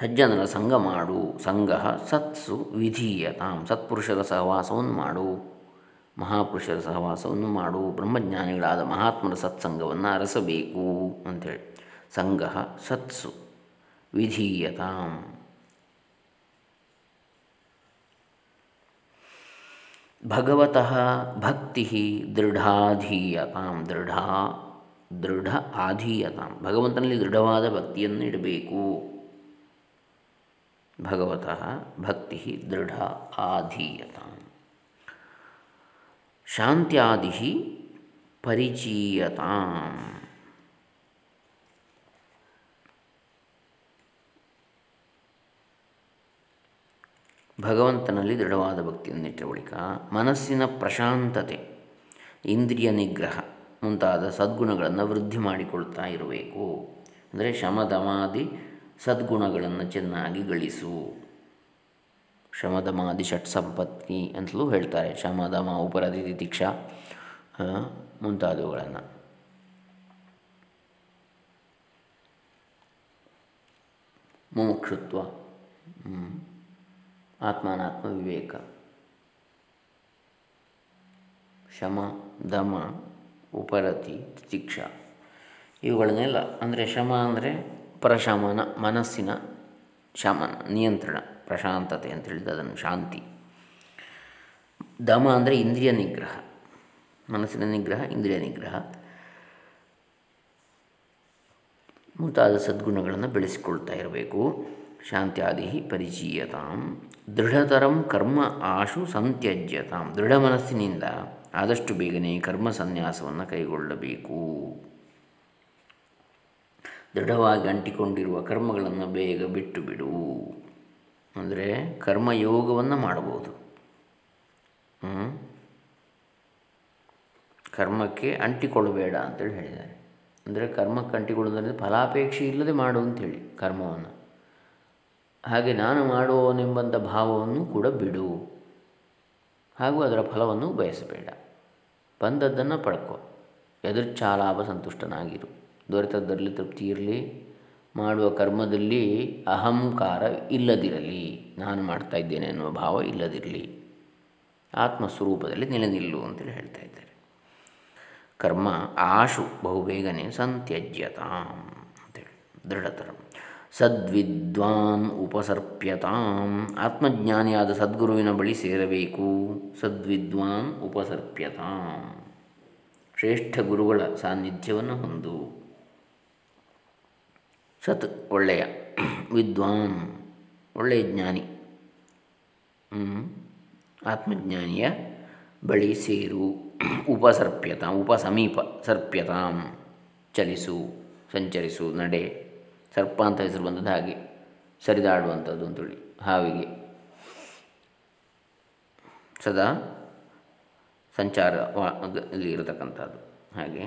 ಸಜ್ಜನರ ಸಂಘ ಮಾಡು, ಸಂಘ ಸತ್ಸು ವಿಧೀಯತಾಂ ಸತ್ಪುರುಷರ ಸಹವಾಸವನ್ನು ಮಾಡು. ಮಹಾಪುರುಷರ ಸಹವಾಸವನ್ನು ಮಾಡು, ಬ್ರಹ್ಮಜ್ಞಾನಿಗಳಾದ ಮಹಾತ್ಮರ ಸತ್ಸಂಗವನ್ನು ಅರಸಬೇಕು ಅಂಥೇಳಿ ಸಂಘ ಸತ್ಸು ವಿಧೀಯತಾಂ ಭಗವತಃ ಭಕ್ತಿ ದೃಢಾಧೀಯತಾಂ ದೃಢ ದೃಢ ಆಧೀಯತಾಂ ಭಗವಂತನಲ್ಲಿ ದೃಢವಾದ ಭಕ್ತಿಯನ್ನು ಇಡಬೇಕು. ಭಗವತಃ ಭಕ್ತಿ ದೃಢ ಆಧೀಯತ ಶಾಂತ್ಯಾದಿ ಪರಿಚೀಯತಾಂ ಭಗವಂತನಲ್ಲಿ ದೃಢವಾದ ಭಕ್ತಿಯನ್ನಿಟ್ಟ ಬಳಿಕ ಮನಸ್ಸಿನ ಪ್ರಶಾಂತತೆ, ಇಂದ್ರಿಯ ನಿಗ್ರಹ ಮುಂತಾದ ಸದ್ಗುಣಗಳನ್ನು ವೃದ್ಧಿ ಮಾಡಿಕೊಳ್ತಾ ಇರಬೇಕು. ಅಂದರೆ ಶಮದಮಾದಿ ಸದ್ಗುಣಗಳನ್ನು ಚೆನ್ನಾಗಿ ಗಳಿಸು. ಶಮದಮಾದಿ ಷಟ್ ಸಂಪತ್ತಿ ಅಂತಲೂ ಹೇಳ್ತಾರೆ. ಶಮದಮ ಉಪರದಿ ತಿತಿಕ್ಷ ಮುಂತಾದವುಗಳನ್ನು. ಮುಮುಕ್ಷುತ್ವ ಆತ್ಮಾನಾತ್ಮ ವಿವೇಕ. ಶಮ ದಮ, ಉಪರತಿ ತಿತಿಕ್ಷ ಇವುಗಳನ್ನೆಲ್ಲ ಅಂದರೆ ಶಮ ಅಂದರೆ ಪ್ರಶಮನ, ಮನಸ್ಸಿನ ಶಮನ, ನಿಯಂತ್ರಣ, ಪ್ರಶಾಂತತೆ ಅಂತ ಹೇಳಿದ್ದು ಅದನ್ನು ಶಾಂತಿ. ದಮ ಅಂದರೆ ಇಂದ್ರಿಯ ನಿಗ್ರಹ. ಮನಸ್ಸಿನ ನಿಗ್ರಹ, ಇಂದ್ರಿಯ ನಿಗ್ರಹ. ಮುಂತಾದ ಸದ್ಗುಣಗಳನ್ನು ಬೆಳೆಸಿಕೊಳ್ತಾ ಇರಬೇಕು. ಶಾಂತ್ಯಾದಿ ಪರಿಚೀಯತಾಂ. ದೃಢತರಂ ಕರ್ಮ ಆಶು ಸಂತ್ಯಜ್ಯತಾಂ. ದೃಢ ಮನಸ್ಸಿನಿಂದ ಆದಷ್ಟು ಬೇಗನೆ ಕರ್ಮ ಸನ್ಯಾಸವನ್ನು ಕೈಗೊಳ್ಳಬೇಕು. ದೃಢವಾಗಿ ಅಂಟಿಕೊಂಡಿರುವ ಕರ್ಮಗಳನ್ನು ಬೇಗ ಬಿಟ್ಟು ಬಿಡು ಅಂದರೆ ಕರ್ಮಯೋಗವನ್ನು ಮಾಡಬಹುದು. ಕರ್ಮಕ್ಕೆ ಅಂಟಿಕೊಳ್ಳಬೇಡ ಅಂತೇಳಿ ಹೇಳಿದ್ದಾರೆ. ಅಂದರೆ ಕರ್ಮಕ್ಕೆ ಅಂಟಿಕೊಳ್ಳೋದ್ರಿಂದ ಫಲಾಪೇಕ್ಷೆ ಇಲ್ಲದೆ ಮಾಡು ಅಂಥೇಳಿ ಕರ್ಮವನ್ನು. ಹಾಗೆ ನಾನು ಮಾಡುವವನೆಂಬಂಥ ಭಾವವನ್ನು ಕೂಡ ಬಿಡು. ಹಾಗೂ ಅದರ ಫಲವನ್ನು ಬಯಸಬೇಡ. ಬಂದದ್ದನ್ನು ಪಡ್ಕೊ. ಎದುರ್ಚಾಲಾಭ ಸಂತುಷ್ಟನಾಗಿರು. ದೊರೆತದ್ದರಲ್ಲಿ ತೃಪ್ತಿ ಇರಲಿ. ಮಾಡುವ ಕರ್ಮದಲ್ಲಿ ಅಹಂಕಾರ ಇಲ್ಲದಿರಲಿ. ನಾನು ಮಾಡ್ತಾ ಇದ್ದೇನೆ ಅನ್ನುವ ಭಾವ ಇಲ್ಲದಿರಲಿ. ಆತ್ಮಸ್ವರೂಪದಲ್ಲಿ ನೆಲೆ ನಿಲ್ಲು ಅಂತೇಳಿ ಹೇಳ್ತಾ ಇದ್ದಾರೆ. ಕರ್ಮ ಆಶು ಬಹುಬೇಗನೆ ಸಂತ್ಯಜ್ಯತಾಂ ಅಂತೇಳಿ. ದೃಢತರ. ಸದ್ವಿದ್ವಾನ್ ಉಪಸರ್ಪ್ಯತಾಂ. ಆತ್ಮಜ್ಞಾನಿಯಾದ ಸದ್ಗುರುವಿನ ಬಳಿ ಸೇರಬೇಕು. ಸದ್ವಿದ್ವಾನ್ ಉಪಸರ್ಪ್ಯತಾಂ. ಶ್ರೇಷ್ಠ ಗುರುಗಳ ಸಾನ್ನಿಧ್ಯವನ್ನು ಹೊಂದು. ಸತ್ ಒಳ್ಳೆಯ, ವಿದ್ವಾನ್, ಒಳ್ಳೆಯ ಜ್ಞಾನಿ. ಆತ್ಮಜ್ಞಾನಿಯ ಬಳಿ ಸೇರು. ಉಪಸರ್ಪ್ಯತ, ಉಪಸಮೀಪ ಸರ್ಪ್ಯತಾಂ, ಚಲಿಸು, ಸಂಚರಿಸು, ನಡೆ. ಸರ್ಪ ಅಂತ ಹೆಸರು ಬಂದದ್ದು ಹಾಗೆ, ಸರಿದಾಡುವಂಥದ್ದು ಅಂತೇಳಿ, ಹಾವಿಗೆ. ಸದಾ ಸಂಚಾರ ಇಲ್ಲಿ ಇರತಕ್ಕಂಥದ್ದು. ಹಾಗೆ.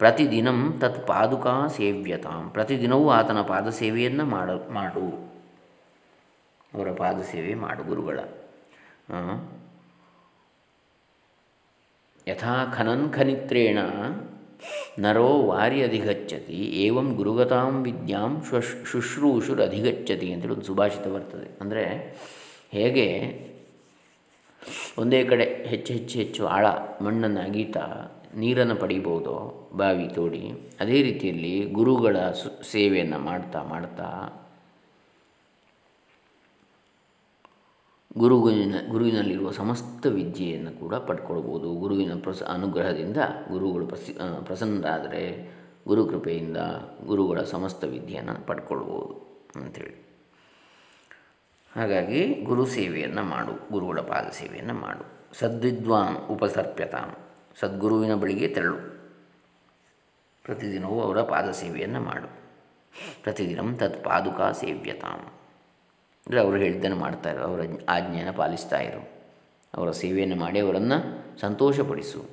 ಪ್ರತಿದಿನ ತತ್ ಪಾದುಕಾ ಸೇವ್ಯತಾಂ. ಪ್ರತಿದಿನವೂ ಆತನ ಪಾದ ಸೇವೆಯನ್ನು ಮಾಡ, ಮಾಡು. ಅವರ ಪಾದ ಸೇವೆ ಮಾಡು ಗುರುಗಳ. ಯಥಾ ಖನನ್ ಖನಿತ್ರೇಣ ನರೋ ವಾರಿ ಅಧಿಗಚ್ಚತಿ ಏವಂ ಗುರುಗತಾಂ ವಿದ್ಯಾಂ ಶುಶ್ರೂಷುರ್ ಅಧಿಗಚ್ಚತಿ ಅಂತೇಳಿ ಒಂದು ಸುಭಾಷಿತ ಬರ್ತದೆ. ಅಂದರೆ ಹೇಗೆ ಒಂದೇ ಕಡೆ ಹೆಚ್ಚು ಹೆಚ್ಚು ಹೆಚ್ಚು ಆಳ ಮಣ್ಣನ್ನು ಅಗೀತಾ ನೀರನ್ನು ಪಡೀಬೋದು, ಬಾವಿ ತೋಡಿ. ಅದೇ ರೀತಿಯಲ್ಲಿ ಗುರುಗಳ ಸು, ಸೇವೆಯನ್ನು ಮಾಡ್ತಾ ಮಾಡ್ತಾ ಗುರುವಿನ, ಗುರುವಿನಲ್ಲಿರುವ ಸಮಸ್ತ ವಿದ್ಯೆಯನ್ನು ಕೂಡ ಪಡ್ಕೊಳ್ಬೋದು. ಗುರುವಿನ ಪ್ರಸ, ಅನುಗ್ರಹದಿಂದ ಗುರುಗಳು ಪ್ರಸಿ ಪ್ರಸನ್ನರಾದರೆ ಗುರು ಕೃಪೆಯಿಂದ ಗುರುಗಳ ಸಮಸ್ತ ವಿದ್ಯೆಯನ್ನು ಪಡ್ಕೊಳ್ಬೋದು ಅಂಥೇಳಿ ಹಾಗಾಗಿ ಗುರು ಸೇವೆಯನ್ನು ಮಾಡು, ಗುರುಗಳ ಪಾದ ಸೇವೆಯನ್ನು ಮಾಡು. ಸದ್ವಿದ್ವಾನ್ ಉಪಸರ್ಪ್ಯತಾಂ. ಸದ್ಗುರುವಿನ ಬಳಿಗೆ ತೆರಳು. ಪ್ರತಿದಿನವೂ ಅವರ ಪಾದ ಸೇವೆಯನ್ನು ಮಾಡು. ಪ್ರತಿದಿನ ತತ್ ಪಾದುಕಾ ಸೇವ್ಯತಾಂ. ಅಂದರೆ ಅವರು ಹೇಳಿದ್ದನ್ನು ಮಾಡ್ತಾರೆ ಅವರ ಆಜ್ಞೆಯನ್ನು ಪಾಲಿಸ್ತಾ ಇರು. ಅವರ ಸೇವೆಯನ್ನು ಮಾಡಿ ಅವರನ್ನು ಸಂತೋಷಪಡಿಸು.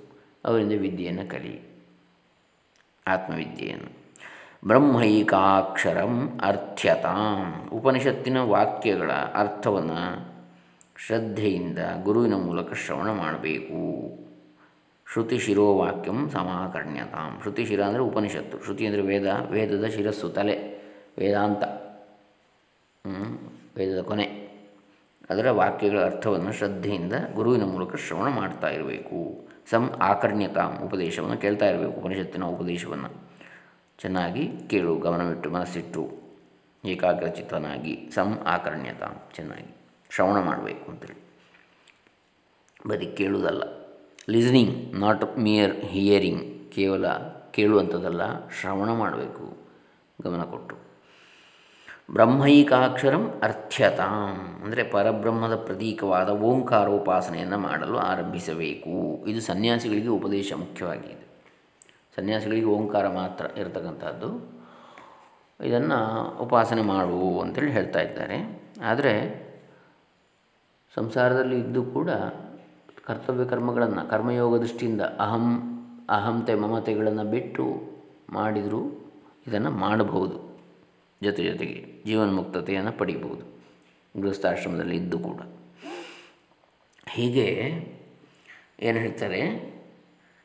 ಅವರಿಂದ ವಿದ್ಯೆಯನ್ನು ಕಲಿ. ಆತ್ಮವಿದ್ಯೆಯನ್ನು. ಬ್ರಹ್ಮೈಕಾಕ್ಷರಂ ಅರ್ಥ್ಯತಾಂ. ಉಪನಿಷತ್ತಿನ ವಾಕ್ಯಗಳ ಅರ್ಥವನ್ನು ಶ್ರದ್ಧೆಯಿಂದ ಗುರುವಿನ ಮೂಲಕ ಶ್ರವಣ ಮಾಡಬೇಕು. ಶ್ರುತಿ ಶಿರೋವಾಕ್ಯಂ ಸಮಾಕರ್ಣ್ಯತಾಂ. ಶ್ರುತಿ ಶಿರ ಅಂದರೆ ಉಪನಿಷತ್ತು. ಶ್ರುತಿ ಅಂದರೆ ವೇದ, ವೇದದ ಶಿರಸ್ಸು, ತಲೆ, ವೇದಾಂತ ವೇದದ ಕೊನೆ. ಅದರ ವಾಕ್ಯಗಳ ಅರ್ಥವನ್ನು ಶ್ರದ್ಧೆಯಿಂದ ಗುರುವಿನ ಮೂಲಕ ಶ್ರವಣ ಮಾಡ್ತಾ ಇರಬೇಕು. ಸಂ ಆಕರ್ಣ್ಯತಾಂ ಉಪದೇಶವನ್ನು ಕೇಳ್ತಾ ಇರಬೇಕು, ಉಪನಿಷತ್ತಿನ ಉಪದೇಶವನ್ನು. ಚೆನ್ನಾಗಿ ಕೇಳು, ಗಮನವಿಟ್ಟು, ಮನಸ್ಸಿಟ್ಟು, ಏಕಾಗ್ರಚಿತ್ತನಾಗಿ, ಸಂ ಆಕರ್ಣ್ಯತಾಂ, ಚೆನ್ನಾಗಿ ಶ್ರವಣ ಮಾಡಬೇಕು ಅಂತೇಳಿ. ಬರೀ ಕೇಳುವುದಲ್ಲ ಲಿಸ್ನಿಂಗ್, ನಾಟ್ ಮಿಯರ್ ಹಿಯರಿಂಗ್ ಕೇವಲ ಕೇಳುವಂಥದ್ದಲ್ಲ, ಶ್ರವಣ ಮಾಡಬೇಕು. ಗಮನ ಕೊಟ್ಟು. ಬ್ರಹ್ಮೈಕಾಕ್ಷರಂ ಅರ್ಥ್ಯತಾಂ. ಅಂದರೆ ಪರಬ್ರಹ್ಮದ ಪ್ರತೀಕವಾದ ಓಂಕಾರೋಪಾಸನೆಯನ್ನು ಮಾಡಲು ಆರಂಭಿಸಬೇಕು. ಇದು ಸನ್ಯಾಸಿಗಳಿಗೆ ಉಪದೇಶ ಮುಖ್ಯವಾಗಿದೆ. ಸನ್ಯಾಸಿಗಳಿಗೆ ಓಂಕಾರ ಮಾತ್ರ ಇರತಕ್ಕಂಥದ್ದು. ಇದನ್ನು ಉಪಾಸನೆ ಮಾಡು ಅಂತೇಳಿ ಹೇಳ್ತಾ ಇದ್ದಾರೆ. ಆದರೆ ಸಂಸಾರದಲ್ಲಿ ಇದ್ದು ಕೂಡ ಕರ್ತವ್ಯ ಕರ್ಮಗಳನ್ನು ಕರ್ಮಯೋಗ ದೃಷ್ಟಿಯಿಂದ ಅಹಂ ಅಹಂತೆ ಮಮತೆಗಳನ್ನು ಬಿಟ್ಟು ಮಾಡಿದರೂ ಇದನ್ನು ಮಾಡಬಹುದು. ಜೊತೆ ಜೊತೆಗೆ ಜೀವನ್ಮುಕ್ತತೆಯನ್ನು ಪಡೆಯಬಹುದು ಗೃಹಸ್ಥಾಶ್ರಮದಲ್ಲಿ ಇದ್ದು ಕೂಡ. ಹೀಗೆ ಏನು ಹೇಳ್ತಾರೆ?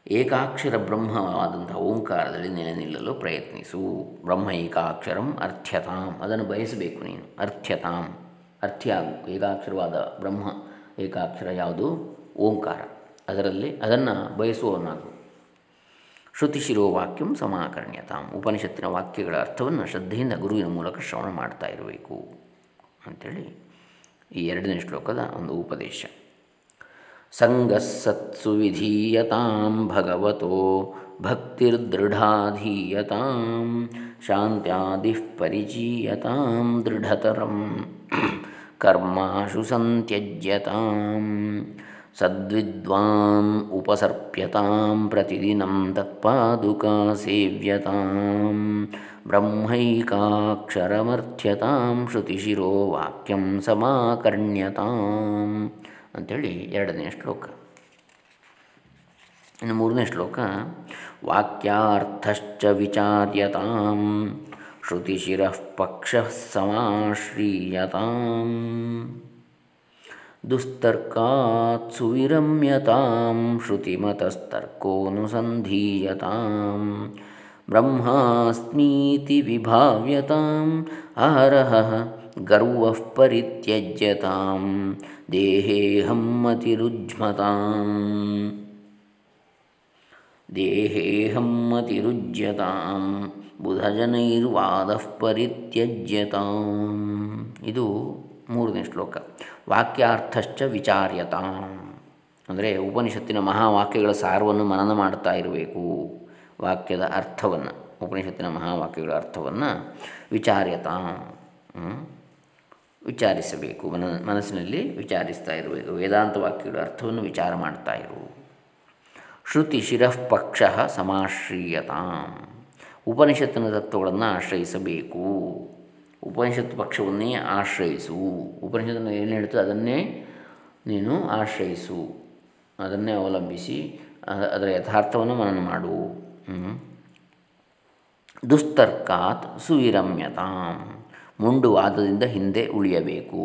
ಏಕಾಕ್ಷರ ಬ್ರಹ್ಮವಾದಂಥ ಓಂಕಾರದಲ್ಲಿ ನೆಲೆ ನಿಲ್ಲಲು ಪ್ರಯತ್ನಿಸು. ಬ್ರಹ್ಮ ಏಕಾಕ್ಷರಂ ಅರ್ಥ್ಯತಾಂ. ಅದನ್ನು ಬಯಸಬೇಕು ನೀನು. ಅರ್ಥ್ಯತಾಂ. ಅರ್ಥ್ಯಾಗು ಏಕಾಕ್ಷರವಾದ ಬ್ರಹ್ಮ ಏಕಾಕ್ಷರ ಯಾವುದು? ಓಂಕಾರ. ಅದರಲ್ಲಿ ಅದನ್ನು ಬಯಸುವವನಾಗು. ಶ್ರುತಿಶಿರೋ ವಾಕ್ಯಂ ಸಮಾಕರ್ಣ್ಯತಾಂ. ಉಪನಿಷತ್ತಿನ ವಾಕ್ಯಗಳ ಅರ್ಥವನ್ನು ಶ್ರದ್ಧೆಯಿಂದ ಗುರುವಿನ ಮೂಲಕ ಶ್ರವಣ ಮಾಡ್ತಾ ಇರಬೇಕು ಅಂಥೇಳಿ ಈ ಎರಡನೇ ಶ್ಲೋಕದ ಒಂದು ಉಪದೇಶ. ಸಂಗಸ್ಸತ್ಸು ವಿಧೀಯತಾಂ ಭಗವತೋ ಭಕ್ತಿರ್ದೃಢಾಧೀಯತಾಂ ಶಾಂತ್ಯಾದಿ ಪರಿಚೀಯತಾಂ ದೃಢತರಂ ಕರ್ಮಾಶು ಸಂತ್ಯಜ್ಯತಾಂ ಸದ್ವಿದ್ವಾನ್ ಉಪಸರ್ಪ್ಯತಾಂ ಪ್ರತಿದಿನಂ ತತ್ಪಾದುಕಾ ಸೇವ್ಯತಾಂ ಬ್ರಹ್ಮೈಕಾಕ್ಷರಮರ್ಥ್ಯತಾಂ ಶ್ರುತಿಶಿರೋ ವಾಕ್ಯಂ ಸಮಾಕರ್ಣ್ಯತಾಂ ಅಂಥೇಳಿ ಎರಡನೇ ಶ್ಲೋಕ. ಇನ್ನು ಮೂರನೇ ಶ್ಲೋಕ, ವಾಕ್ಯಾರ್ಥಶ್ಚ ವಿಚಾರ್ಯತಾಂ ಶ್ರುತಿಶಿರಃ ಪಕ್ಷ ಸಮಾಶ್ರೀಯತಾಂ. ದುಸ್ತರ್ಕಾತ್ ಸುವಿರಮ್ಯತಾಂ ಶ್ರುತಿಮತಸ್ತರ್ಕೋನುಸಂಧೀಯತಾಂ ಬ್ರಹ್ಮಾಸ್ಮೀತಿ ವಿಭಾವ್ಯತಾಂ ಅಹರಹ ಗರ್ವಃ ಪರಿತ್ಯಜ್ಯತಾಂ ದೇಹೇಹಂ ಮತಿರುಜ್ಮತಾಂ ದೇಹೇಹಂ ಮತಿರುಜ್ಯತಾಂ ಬುಧಜನೈರ್ವಾದಃ ಪರಿತ್ಯಜ್ಯತಾಂ ಇದು ಮೂರನೇ ಶ್ಲೋಕ. ವಾಕ್ಯಾರ್ಥಶ್ಚ ವಿಚಾರ್ಯತಾಂ. ಅಂದರೆ ಉಪನಿಷತ್ತಿನ ಮಹಾವಾಕ್ಯಗಳ ಸಾರವನ್ನು ಮನನ ಮಾಡ್ತಾ ಇರಬೇಕು. ವಾಕ್ಯದ ಅರ್ಥವನ್ನು, ಉಪನಿಷತ್ತಿನ ಮಹಾವಾಕ್ಯಗಳ ಅರ್ಥವನ್ನು ವಿಚಾರ್ಯತಾ. ವಿಚಾರಿಸಬೇಕು. ಮನ, ಮನಸ್ಸಿನಲ್ಲಿ ವಿಚಾರಿಸ್ತಾ ಇರಬೇಕು. ವೇದಾಂತ ವಾಕ್ಯಗಳ ಅರ್ಥವನ್ನು ವಿಚಾರ ಮಾಡ್ತಾ ಇರು. ಶ್ರುತಿ ಶಿರಃ ಪಕ್ಷ ಸಮಾಶ್ರೀಯತಾಂ. ಉಪನಿಷತ್ತಿನ ತತ್ವಗಳನ್ನು ಆಶ್ರಯಿಸಬೇಕು. ಉಪನಿಷತ್ತು ಪಕ್ಷವನ್ನೇ ಆಶ್ರಯಿಸು. ಉಪನಿಷತ್ತನ್ನು ಏನು ಹೇಳ್ತದೆ ಅದನ್ನೇ ನೀನು ಆಶ್ರಯಿಸು. ಅದನ್ನೇ ಅವಲಂಬಿಸಿ ಅದರ ಯಥಾರ್ಥವನ್ನು ಮನನ ಮಾಡು. ದುಸ್ತರ್ಕಾತ್ ಸುವಿರಮ್ಯತಾಂ. ಮುಂಡು ವಾದದಿಂದ ಹಿಂದೆ ಉಳಿಯಬೇಕು.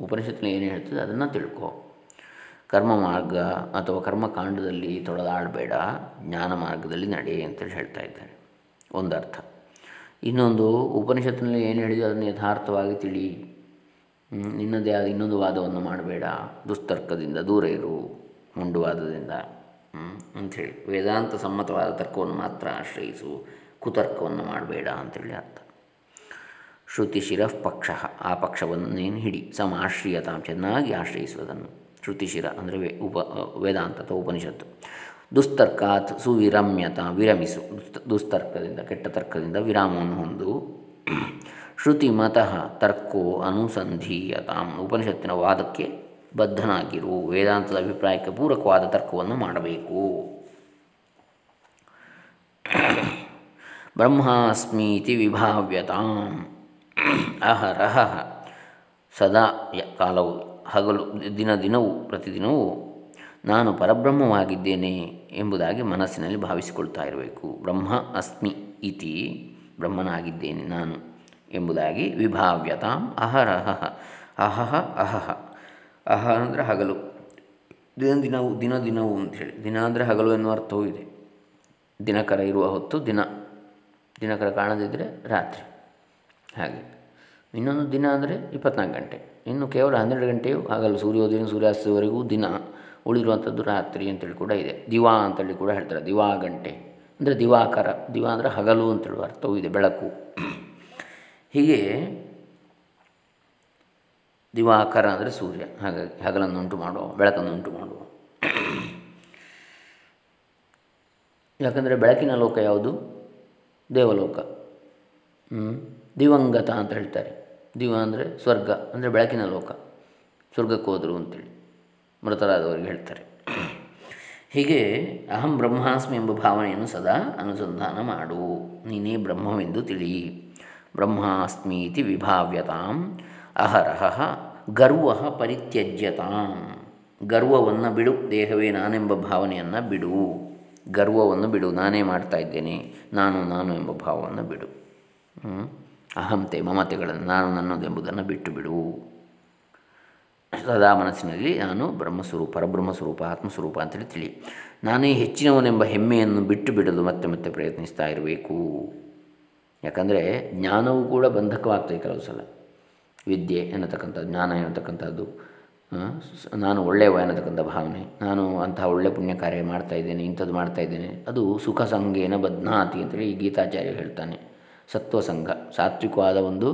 ಉಪನಿಷತ್ತಿನ ಏನು ಹೇಳ್ತದೆ? ಅದನ್ನು ತಿಳ್ಕೊ. ಕರ್ಮ ಮಾರ್ಗ ಅಥವಾ ಕರ್ಮಕಾಂಡದಲ್ಲಿ ತೊಳೆದಾಡಬೇಡ ಜ್ಞಾನ ಮಾರ್ಗದಲ್ಲಿ ನಡೆ ಅಂತೇಳಿ ಹೇಳ್ತಾ ಇದ್ದಾರೆ. ಒಂದರ್ಥ. ಇನ್ನೊಂದು ಉಪನಿಷತ್ತಿನಲ್ಲಿ ಏನು ಹೇಳಿದೆಯೋ ಅದನ್ನು ಯಥಾರ್ಥವಾಗಿ ತಿಳಿ. ನಿನ್ನದೇ ಆದ ಇನ್ನೊಂದು ವಾದವನ್ನು ಮಾಡಬೇಡ. ದುಸ್ತರ್ಕದಿಂದ ದೂರ ಇರು ಮುಂಡುವಾದದಿಂದ ಅಂಥೇಳಿ ವೇದಾಂತ ಸಮ್ಮತವಾದ ತರ್ಕವನ್ನು ಮಾತ್ರ ಆಶ್ರಯಿಸು, ಕುತರ್ಕವನ್ನು ಮಾಡಬೇಡ ಅಂಥೇಳಿ ಅರ್ಥ. ಶ್ರುತಿ ಶಿರಃ ಪಕ್ಷ, ಆ ಪಕ್ಷವನ್ನು ನೀನು ಹಿಡಿ, ಸಮಾಶ್ರೀಯತಾಂ, ಚೆನ್ನಾಗಿ ಆಶ್ರಯಿಸುವುದನ್ನು. ಶ್ರುತಿಶಿರ ಅಂದರೆ ವೇ ಉಪ ವೇದಾಂತ ಅಥವಾ ಉಪನಿಷತ್ತು. ದುಸ್ತರ್ಕಾತ್ ಸುವಿರಮ್ಯತ, ವಿರಮಿಸು. ದುಸ್ತರ್ಕದಿಂದ, ಕೆಟ್ಟ ತರ್ಕದಿಂದ ವಿರಾಮವನ್ನು ಹೊಂದು. ಶ್ರುತಿ ಮತಃ ತರ್ಕೋ ಅನುಸಂಧೀಯತಾಂ. ಉಪನಿಷತ್ತಿನ ವಾದಕ್ಕೆ ಬದ್ಧನಾಗಿರು. ವೇದಾಂತದ ಅಭಿಪ್ರಾಯಕ್ಕೆ ಪೂರಕವಾದ ತರ್ಕವನ್ನು ಮಾಡಬೇಕು. ಬ್ರಹ್ಮಾಸ್ಮೀತಿ ವಿಭಾವ್ಯತಾಂ. ಅಹರಹ ಸದಾ ಕಾಲವು, ಹಗಲು, ದಿನ, ದಿನವೂ, ಪ್ರತಿದಿನವೂ ನಾನು ಪರಬ್ರಹ್ಮವಾಗಿದ್ದೇನೆ ಎಂಬುದಾಗಿ ಮನಸ್ಸಿನಲ್ಲಿ ಭಾವಿಸಿಕೊಳ್ತಾ ಇರಬೇಕು. ಬ್ರಹ್ಮ ಅಸ್ಮಿ ಇತಿ, ಬ್ರಹ್ಮನಾಗಿದ್ದೇನೆ ನಾನು ಎಂಬುದಾಗಿ ವಿಭಾವ್ಯತಾಂ ಅಹರಹ ಅಹಹ ಅಹಹ. ಅಹ ಅಂದರೆ ಹಗಲು. ದಿನ ದಿನವು ದಿನ ದಿನವು ಅಂಥೇಳಿ. ದಿನ ಅಂದರೆ ಹಗಲು ಎನ್ನುವ ಅರ್ಥವೂ ಇದೆ. ದಿನಕರ ಇರುವ ಹೊತ್ತು ದಿನ. ದಿನಕರ ಕಾಣದಿದ್ದರೆ ರಾತ್ರಿ. ಹಾಗೆ. ಇನ್ನೊಂದು ದಿನ ಅಂದರೆ ಇಪ್ಪತ್ನಾಲ್ಕು ಗಂಟೆ. ಇನ್ನು ಕೇವಲ ಹನ್ನೆರಡು ಗಂಟೆಯು ಹಗಲು. ಸೂರ್ಯೋದಯ ಸೂರ್ಯಾಸ್ತವರೆಗೂ ದಿನ. ಉಳಿರುವಂಥದ್ದು ರಾತ್ರಿ ಅಂತೇಳಿ ಕೂಡ ಇದೆ. ದಿವಾ ಅಂತೇಳಿ ಕೂಡ ಹೇಳ್ತಾರೆ. ದಿವಾ ಗಂಟೆ. ಅಂದರೆ ದಿವಾಕರ. ದಿವಾ ಅಂದರೆ ಹಗಲು ಅಂತೇಳುವ ಅರ್ಥವೂ ಇದೆ, ಬೆಳಕು. ಹೀಗೆ ದಿವಾಕರ ಅಂದರೆ ಸೂರ್ಯ. ಹಾಗಾಗಿ ಹಗಲನ್ನು ಉಂಟು ಮಾಡುವ, ಬೆಳಕನ್ನು ಉಂಟು ಮಾಡುವ. ಯಾಕಂದರೆ ಬೆಳಕಿನ ಲೋಕ ಯಾವುದು? ದೇವಲೋಕ. ದಿವಂಗತ ಅಂತ ಹೇಳ್ತಾರೆ. ದಿವ ಅಂದರೆ ಸ್ವರ್ಗ, ಅಂದರೆ ಬೆಳಕಿನ ಲೋಕ. ಸ್ವರ್ಗಕ್ಕೆ ಹೋದರು ಅಂತೇಳಿ. ಮೃತರಾದವರಿಗೆ ಹೇಳ್ತಾರೆ. ಹೀಗೆ ಅಹಂ ಬ್ರಹ್ಮಾಸ್ಮಿ ಎಂಬ ಭಾವನೆಯನ್ನು ಸದಾ ಅನುಸಂಧಾನ ಮಾಡು. ನೀನೇ ಬ್ರಹ್ಮವೆಂದು ತಿಳಿ. ಬ್ರಹ್ಮಾಸ್ಮೀತಿ ವಿಭಾವ್ಯತಾಂ. ಅಹರಹ ಗರ್ವ ಪರಿತ್ಯಜ್ಯತಾಂ. ಗರ್ವವನ್ನು ಬಿಡು, ದೇಹವೇ ನಾನೆಂಬ ಭಾವನೆಯನ್ನು ಬಿಡು. ಗರ್ವವನ್ನು ಬಿಡು, ನಾನೇ ಮಾಡ್ತಾ ಇದ್ದೇನೆ, ನಾನು ನಾನು ಎಂಬ ಭಾವವನ್ನು ಬಿಡು. ಅಹಂತೆ ಮಮತೆಗಳನ್ನು, ನಾನು ನನ್ನದೆಂಬುದನ್ನು ಬಿಟ್ಟು ಬಿಡು. ಸದಾ ಮನಸ್ಸಿನಲ್ಲಿ ನಾನು ಬ್ರಹ್ಮಸ್ವರೂಪ, ಪರಬ್ರಹ್ಮಸ್ವರೂಪ, ಆತ್ಮಸ್ವರೂಪ ಅಂತೇಳಿ ತಿಳಿ. ನಾನೇ ಹೆಚ್ಚಿನವನೆಂಬ ಹೆಮ್ಮೆಯನ್ನು ಬಿಟ್ಟು ಬಿಡಲು ಮತ್ತೆ ಮತ್ತೆ ಪ್ರಯತ್ನಿಸ್ತಾ ಇರಬೇಕು. ಯಾಕಂದರೆ ಜ್ಞಾನವೂ ಕೂಡ ಬಂಧಕವಾಗ್ತದೆ ಕೆಲವು ಸಲ. ವಿದ್ಯೆ ಎನ್ನತಕ್ಕಂಥದ್ದು, ಜ್ಞಾನ ಎನ್ನತಕ್ಕಂಥದ್ದು ನಾನು ಒಳ್ಳೆಯವ ಎನ್ನತಕ್ಕಂಥ ಭಾವನೆ, ನಾನು ಅಂತಹ ಒಳ್ಳೆ ಪುಣ್ಯ ಕಾರ್ಯ ಮಾಡ್ತಾ ಇದ್ದೇನೆ, ಇಂಥದ್ದು ಮಾಡ್ತಾ ಇದ್ದೇನೆ, ಅದು ಸುಖ ಸಂಘೇನ ಬದ್ನಾತಿ ಅಂತೇಳಿ ಗೀತಾಚಾರ್ಯ ಹೇಳ್ತಾನೆ. ಸತ್ವಸಂಘ, ಸಾತ್ವಿಕವಾದ ಒಂದು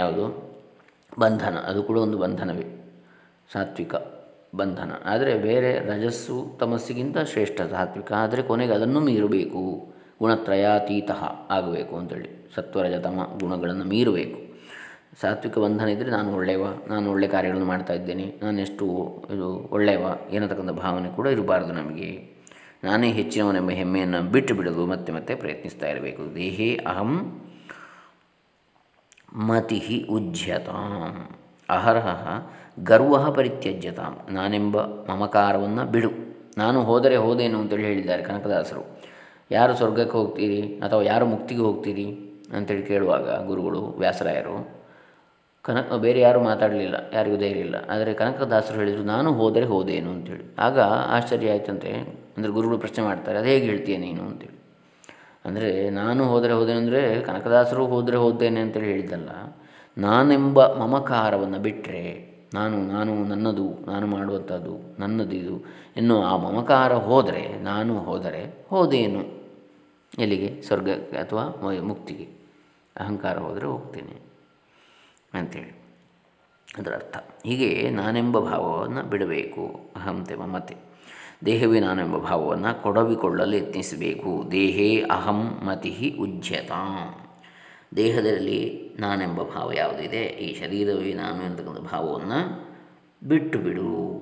ಯಾವುದು? ಬಂಧನ, ಅದು ಕೂಡ ಒಂದು ಬಂಧನವೇ, ಸಾತ್ವಿಕ ಬಂಧನ. ಆದರೆ ಬೇರೆ ರಜಸ್ಸು ತಮಸ್ಸಿಗಿಂತ ಶ್ರೇಷ್ಠ ಸಾತ್ವಿಕ. ಆದರೆ ಕೊನೆಗೆ ಅದನ್ನು ಮೀರಬೇಕು. ಗುಣತ್ರಯಾತೀತ ಆಗಬೇಕು ಅಂತೇಳಿ. ಸತ್ವರಜತಮ ಗುಣಗಳನ್ನು ಮೀರಬೇಕು. ಸಾತ್ವಿಕ ಬಂಧನ ಇದ್ದರೆ ನಾನು ಒಳ್ಳೆಯವ ನಾನು ಒಳ್ಳೆಯ ಕಾರ್ಯಗಳನ್ನು ಮಾಡ್ತಾ ಇದ್ದೇನೆ, ನಾನು ಎಷ್ಟು ಇದು ಒಳ್ಳೆಯವ ಏನತಕ್ಕಂಥ ಭಾವನೆ ಕೂಡ ಇರಬಾರ್ದು ನಮಗೆ. ನಾನೇ ಹೆಚ್ಚಿನವನೆಂಬ ಹೆಮ್ಮೆಯನ್ನು ಬಿಟ್ಟು ಬಿಡಲು ಮತ್ತೆ ಮತ್ತೆ ಪ್ರಯತ್ನಿಸ್ತಾ ಇರಬೇಕು. ದೇಹೇ ಅಹಂ ಮತಿ ಉಜ್ಯತಾಂ. ಅಹರ್ಹ ಗರ್ವ ಪರಿತ್ಯಜ್ಯತಾಂ. ನಾನೆಂಬ ಮಮಕಾರವನ್ನು ಬಿಡು. ನಾನು ಹೋದರೆ ಹೋದೇನು ಅಂತೇಳಿ ಹೇಳಿದ್ದಾರೆ ಕನಕದಾಸರು. ಯಾರು ಸ್ವರ್ಗಕ್ಕೆ ಹೋಗ್ತೀರಿ ಅಥವಾ ಯಾರು ಮುಕ್ತಿಗೆ ಹೋಗ್ತೀರಿ ಅಂತೇಳಿ ಕೇಳುವಾಗ ಗುರುಗಳು, ವ್ಯಾಸರಾಯರು, ಕನಕ ಬೇರೆ ಯಾರೂ ಮಾತಾಡಲಿಲ್ಲ, ಯಾರಿಗೂ ಧೈರ್ಯ ಇಲ್ಲ. ಆದರೆ ಕನಕದಾಸರು ಹೇಳಿದರು, ನಾನು ಹೋದರೆ ಹೋದೇನು ಅಂತೇಳಿ. ಆಗ ಆಶ್ಚರ್ಯ ಆಯ್ತಂತೆ. ಅಂದರೆ ಗುರುಗಳು ಪ್ರಶ್ನೆ ಮಾಡ್ತಾರೆ, ಅದು ಹೇಗೆ ಹೇಳ್ತೀಯ ನೀನು ಅಂತೇಳಿ. ಅಂದರೆ ನಾನು ಹೋದರೆ ಹೋದೇನೆ ಅಂದರೆ, ಕನಕದಾಸರು ಹೋದರೆ ಹೋದ್ದೇನೆ ಅಂತೇಳಿ ಹೇಳಿದ್ದಲ್ಲ, ನಾನೆಂಬ ಮಮಕಾರವನ್ನು ಬಿಟ್ಟರೆ ನಾನು ನಾನು ನನ್ನದು, ನಾನು ಮಾಡುವಂಥದ್ದು ನನ್ನದಿದು ಇನ್ನು ಆ ಮಮಕಾರ ಹೋದರೆ, ನಾನು ಹೋದರೆ ಹೋದೇನು? ಎಲ್ಲಿಗೆ? ಸ್ವರ್ಗಕ್ಕೆ ಅಥವಾ ಮುಕ್ತಿಗೆ. ಅಹಂಕಾರ ಹೋದರೆ ಹೋಗ್ತೇನೆ ಅಂಥೇಳಿ ಅದರ ಅರ್ಥ. ಹೀಗೆ ನಾನೆಂಬ ಭಾವವನ್ನು ಬಿಡಬೇಕು. ಅಹಂತೆ ಮಮತೆ ದೇಹವೇ ನಾನೆಂಬ ಭಾವವನ್ನು ಕೊಡವಿಕೊಳ್ಳಲು ಯತ್ನಿಸಬೇಕು. ದೇಹೇ ಅಹಂ ಮತಿ ಉಜ್ಯತಾಂ. ದೇಹದಲ್ಲಿ ನಾನೆಂಬ ಭಾವ ಯಾವುದಿದೆ? ಈ ಶರೀರವೇ ನಾನು ಎಂತಕ್ಕಂಥ ಭಾವವನ್ನು ಬಿಟ್ಟು ಬಿಡು.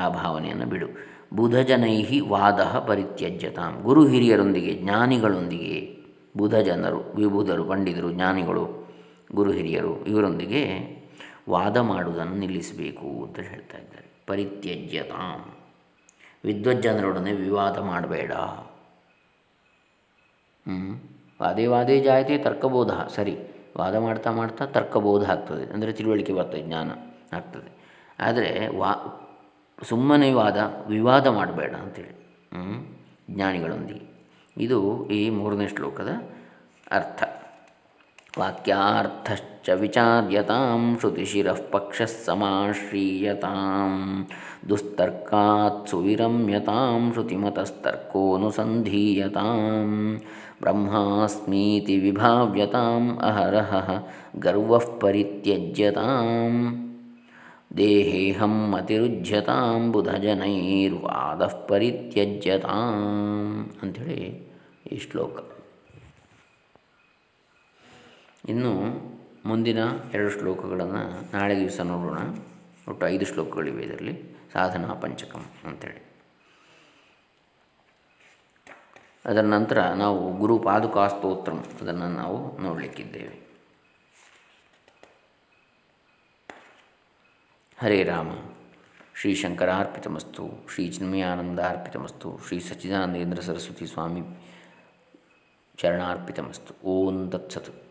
ಆ ಭಾವನೆಯನ್ನು ಬಿಡು. ಬುಧಜನೈಹಿ ವಾದ ಪರಿತ್ಯಜ್ಯತಾಂ. ಗುರು ಹಿರಿಯರೊಂದಿಗೆ ಜ್ಞಾನಿಗಳೊಂದಿಗೆ ಬುಧ ಜನರು ವಿಬುಧರು, ಪಂಡಿತರು, ಜ್ಞಾನಿಗಳು, ಗುರು ಹಿರಿಯರು ಇವರೊಂದಿಗೆ ವಾದ ಮಾಡುವುದನ್ನು ನಿಲ್ಲಿಸಬೇಕು ಅಂತ ಹೇಳ್ತಾ ಇದ್ದಾರೆ. ಪರಿತ್ಯಜ್ಯತಾಂ. ವಿದ್ವಜ್ಜನರೊಡನೆ ವಿವಾದ ಮಾಡಬೇಡ. ಹ್ಞೂ ವಾದೇ ವಾದೇ ಜಾಯತೆ ತರ್ಕಬೋಧ. ಸರಿ. ವಾದ ಮಾಡ್ತಾ ಮಾಡ್ತಾ ತರ್ಕಬೋಧ ಆಗ್ತದೆ. ಅಂದರೆ ತಿಳುವಳಿಕೆ ಬರ್ತದೆ, ಜ್ಞಾನ ಆಗ್ತದೆ. ಆದರೆ ವಾ, ಸುಮ್ಮನೆ ವಾದ, ವಿವಾದ ಮಾಡಬೇಡ ಅಂತೇಳಿ. ಜ್ಞಾನಿಗಳೊಂದಿಗೆ. ಇದು ಈ ಮೂರನೇ ಶ್ಲೋಕದ ಅರ್ಥ. ವಾಕ್ಯಾರ್ಥಶ್ಚ ವಿಚಾರ್ಯತಾಂ ಶ್ರುತಿಶಿರಃ ಪಕ್ಷ ಸಮಾಶ್ರೀಯತಾಂ ದುಸ್ತರ್ಕಾತ್ ಸುವಿರಮ್ಯತಾಂ ಶ್ರುತಿಮತಸ್ತರ್ಕೋನುಸಂಧೀಯತಾಂ ಬ್ರಹ್ಮಾಸ್ಮೀತಿ ವಿಭಾವ್ಯತಾಂ ಅಹರಹ ಗರ್ವಃ ಪರಿತ್ಯಜ್ಯತಾಂ ದೇಹೇಹಂ ಮತಿರುಜ್ಯತಾಂ ಬುಧಜನೈರ್ವಾದ ಪರಿತ್ಯಜ್ಯತಾಂ ಅಂಥೇಳಿ ಈ ಶ್ಲೋಕ ಇನ್ನು ಮುಂದಿನ ಎರಡು ಶ್ಲೋಕಗಳನ್ನು ನಾಳೆ ದಿವಸ ನೋಡೋಣ. ಒಟ್ಟು ಐದು ಶ್ಲೋಕಗಳಿವೆ ಇದರಲ್ಲಿ. ಸಾಧನಾ ಪಂಚಕಂ ಅಂಥೇಳಿ ಅದರ ನಂತರ ನಾವು ಗುರು ಪಾದುಕಾ ಸ್ತೋತ್ರ ಅದನ್ನು ನಾವು ನೋಡಲಿಕ್ಕಿದ್ದೇವೆ. ಹರೇ ರಾಮ. ಶ್ರೀ ಶಂಕರಾರ್ಪಿತಮಸ್ತು. ಶ್ರೀ ಚಿನ್ಮಯಾನಂದಾರ್ಪಿತಮಸ್ತು. ಶ್ರೀ ಸಚ್ಚಿದಾನಂದೇಂದ್ರ ಸರಸ್ವತಿ ಸ್ವಾಮಿ ಚರಣಾರ್ಪಿತಮಸ್ತು. ಓಂ ತತ್ಸತ್.